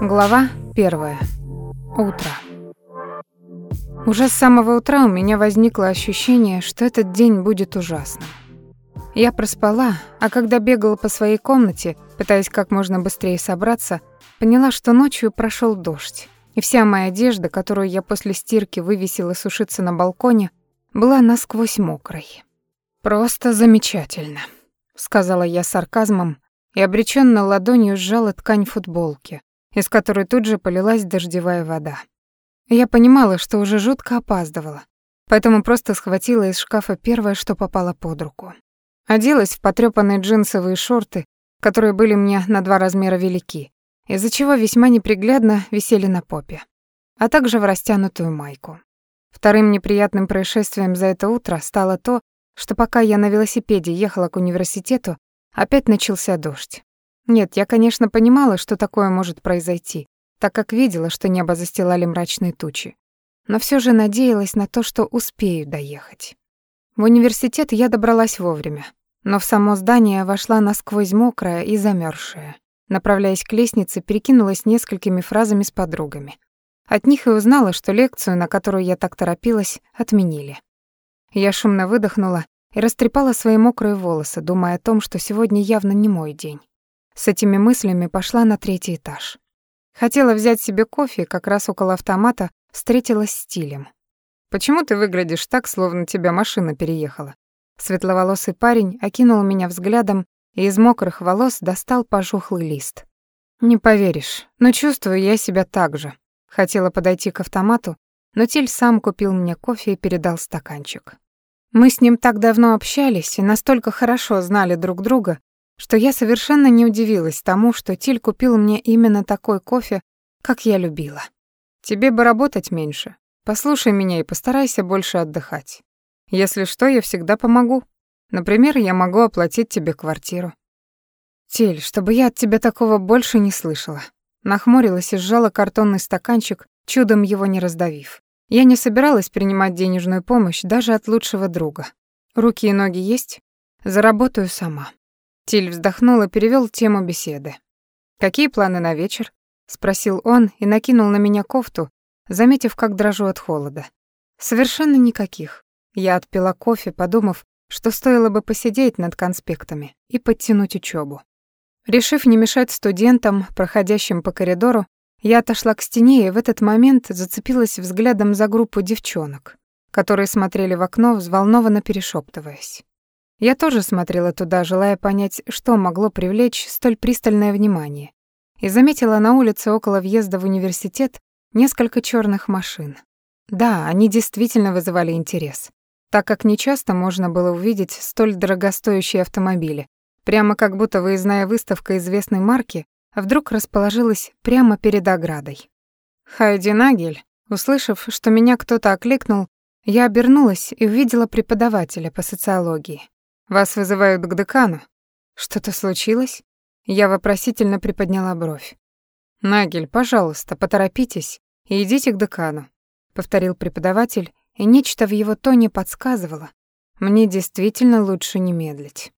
Глава первая. Утро. Уже с самого утра у меня возникло ощущение, что этот день будет ужасным. Я проспала, а когда бегала по своей комнате, пытаясь как можно быстрее собраться, поняла, что ночью прошел дождь, и вся моя одежда, которую я после стирки вывесила сушиться на балконе, была насквозь мокрой. «Просто замечательно», — сказала я сарказмом и обреченно ладонью сжала ткань футболки, из которой тут же полилась дождевая вода. Я понимала, что уже жутко опаздывала, поэтому просто схватила из шкафа первое, что попало под руку. Оделась в потрёпанные джинсовые шорты, которые были мне на два размера велики, из-за чего весьма неприглядно висели на попе, а также в растянутую майку. Вторым неприятным происшествием за это утро стало то, что пока я на велосипеде ехала к университету, опять начался дождь. Нет, я, конечно, понимала, что такое может произойти, так как видела, что небо застилали мрачные тучи. Но все же надеялась на то, что успею доехать. В университет я добралась вовремя, но в само здание вошла насквозь мокрая и замерзшая. Направляясь к лестнице, перекинулась несколькими фразами с подругами. От них и узнала, что лекцию, на которую я так торопилась, отменили. Я шумно выдохнула и растрепала свои мокрые волосы, думая о том, что сегодня явно не мой день. С этими мыслями пошла на третий этаж. Хотела взять себе кофе, как раз около автомата встретилась с Тилем. «Почему ты выглядишь так, словно тебя машина переехала?» Светловолосый парень окинул меня взглядом и из мокрых волос достал пожухлый лист. «Не поверишь, но чувствую я себя так же». Хотела подойти к автомату, но Тиль сам купил мне кофе и передал стаканчик. Мы с ним так давно общались и настолько хорошо знали друг друга, что я совершенно не удивилась тому, что Тиль купил мне именно такой кофе, как я любила. Тебе бы работать меньше. Послушай меня и постарайся больше отдыхать. Если что, я всегда помогу. Например, я могу оплатить тебе квартиру. Тиль, чтобы я от тебя такого больше не слышала. Нахмурилась и сжала картонный стаканчик, чудом его не раздавив. Я не собиралась принимать денежную помощь даже от лучшего друга. Руки и ноги есть? Заработаю сама. Тиль вздохнул и перевёл тему беседы. «Какие планы на вечер?» — спросил он и накинул на меня кофту, заметив, как дрожу от холода. «Совершенно никаких». Я отпила кофе, подумав, что стоило бы посидеть над конспектами и подтянуть учёбу. Решив не мешать студентам, проходящим по коридору, я отошла к стене и в этот момент зацепилась взглядом за группу девчонок, которые смотрели в окно, взволнованно перешептываясь. Я тоже смотрела туда, желая понять, что могло привлечь столь пристальное внимание, и заметила на улице около въезда в университет несколько черных машин. Да, они действительно вызывали интерес, так как нечасто можно было увидеть столь дорогостоящие автомобили, прямо как будто выездная выставка известной марки вдруг расположилась прямо перед оградой. Хайди Нагель, услышав, что меня кто-то окликнул, я обернулась и увидела преподавателя по социологии. Вас вызывают к декану. Что-то случилось? Я вопросительно приподняла бровь. Нагель, пожалуйста, поторопитесь и идите к декану, повторил преподаватель, и нечто в его тоне подсказывало: мне действительно лучше не медлить.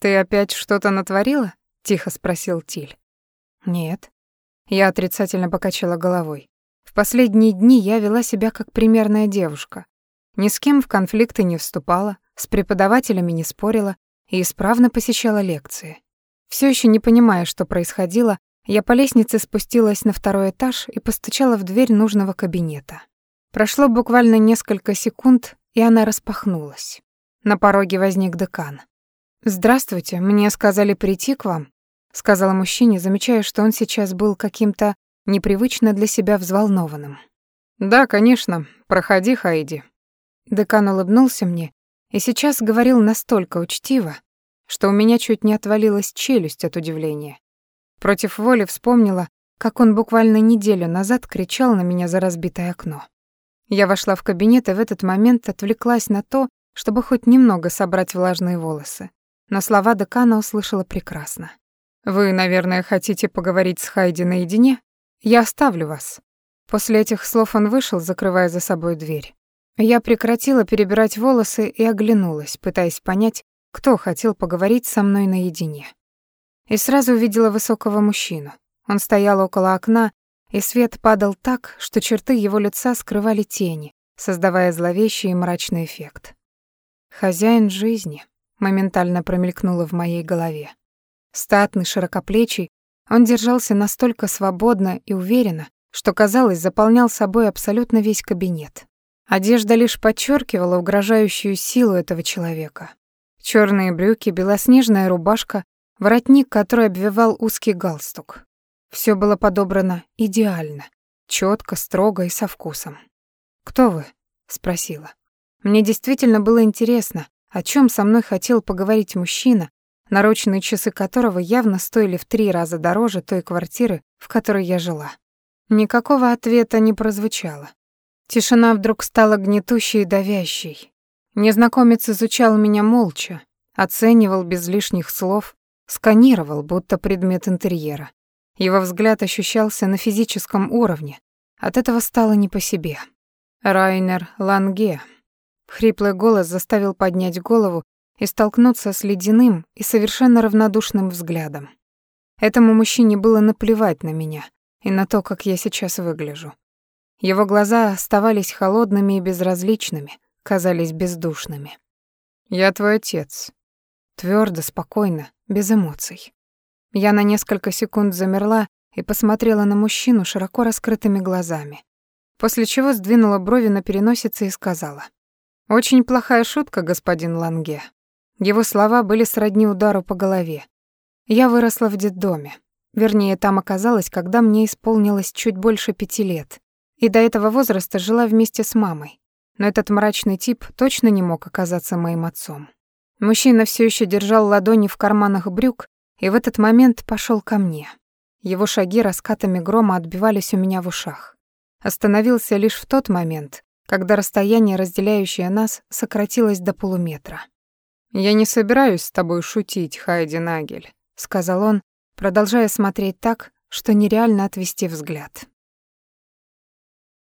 Ты опять что-то натворила? тихо спросил Тиль. Нет. Я отрицательно покачала головой. В последние дни я вела себя как примерная девушка. Ни с кем в конфликты не вступала, с преподавателями не спорила и исправно посещала лекции. Все еще не понимая, что происходило, я по лестнице спустилась на второй этаж и постучала в дверь нужного кабинета. Прошло буквально несколько секунд, и она распахнулась. На пороге возник декан. «Здравствуйте, мне сказали прийти к вам», — сказала мужчине, замечая, что он сейчас был каким-то непривычно для себя взволнованным. «Да, конечно. Проходи, Хайди». Декан улыбнулся мне и сейчас говорил настолько учтиво, что у меня чуть не отвалилась челюсть от удивления. Против воли вспомнила, как он буквально неделю назад кричал на меня за разбитое окно. Я вошла в кабинет и в этот момент отвлеклась на то, чтобы хоть немного собрать влажные волосы. Но слова декана услышала прекрасно. «Вы, наверное, хотите поговорить с Хайди наедине? Я оставлю вас». После этих слов он вышел, закрывая за собой дверь. Я прекратила перебирать волосы и оглянулась, пытаясь понять, кто хотел поговорить со мной наедине. И сразу увидела высокого мужчину. Он стоял около окна и свет падал так, что черты его лица скрывали тени, создавая зловещий и мрачный эффект. «Хозяин жизни», — моментально промелькнуло в моей голове. Статный, широкоплечий, он держался настолько свободно и уверенно, что, казалось, заполнял собой абсолютно весь кабинет. Одежда лишь подчеркивала угрожающую силу этого человека. Черные брюки, белоснежная рубашка, воротник, который обвивал узкий галстук. Все было подобрано идеально, четко, строго и со вкусом. «Кто вы?» — спросила. Мне действительно было интересно, о чем со мной хотел поговорить мужчина, наручные часы которого явно стоили в три раза дороже той квартиры, в которой я жила. Никакого ответа не прозвучало. Тишина вдруг стала гнетущей и давящей. Незнакомец изучал меня молча, оценивал без лишних слов, сканировал, будто предмет интерьера. Его взгляд ощущался на физическом уровне. От этого стало не по себе. Райнер Ланге. Хриплый голос заставил поднять голову и столкнуться с ледяным и совершенно равнодушным взглядом. Этому мужчине было наплевать на меня и на то, как я сейчас выгляжу. Его глаза оставались холодными и безразличными, казались бездушными. «Я твой отец». Твердо, спокойно, без эмоций. Я на несколько секунд замерла и посмотрела на мужчину широко раскрытыми глазами после чего сдвинула брови на переносице и сказала. «Очень плохая шутка, господин Ланге». Его слова были сродни удару по голове. Я выросла в детдоме. Вернее, там оказалась, когда мне исполнилось чуть больше пяти лет. И до этого возраста жила вместе с мамой. Но этот мрачный тип точно не мог оказаться моим отцом. Мужчина все еще держал ладони в карманах брюк и в этот момент пошел ко мне. Его шаги раскатами грома отбивались у меня в ушах остановился лишь в тот момент, когда расстояние, разделяющее нас, сократилось до полуметра. «Я не собираюсь с тобой шутить, Хайди Нагель», — сказал он, продолжая смотреть так, что нереально отвести взгляд.